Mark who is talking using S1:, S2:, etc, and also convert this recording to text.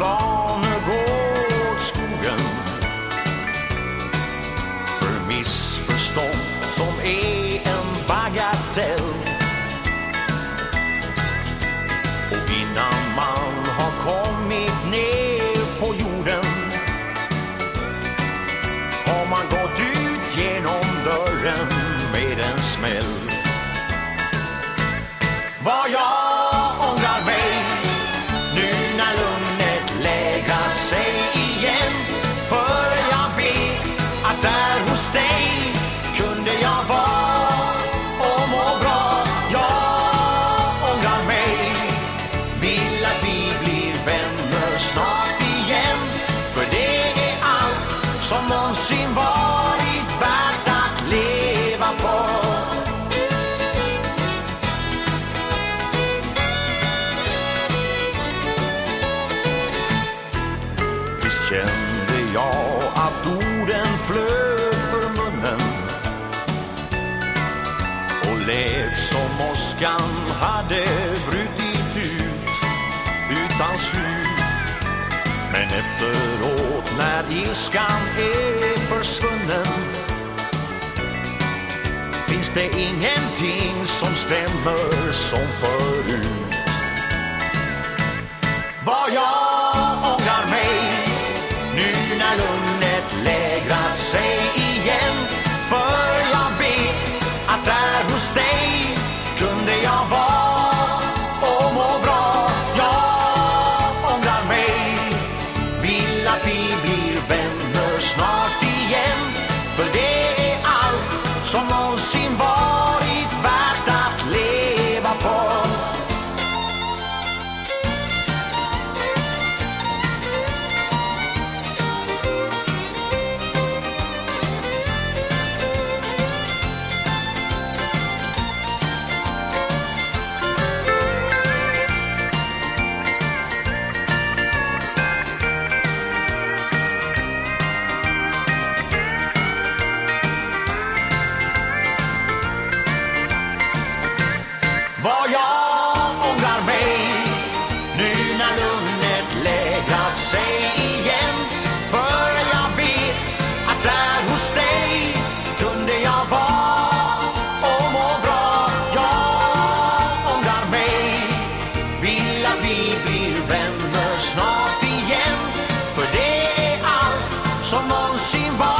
S1: long. Visst kände jag att orden flög för munnen och lät som åskan hade brutit ut utan slut. Men efteråt när ilskan är försvunnen finns det ingenting som stämmer som förut. Vad jag Runalundet lägrat sig igen. För jag vet att där hos dig kunde jag vara och må bra. Jag ångrar mig, vill att vi blir vänner snart. baby remmer snart igen. För det är allt som någonsin var.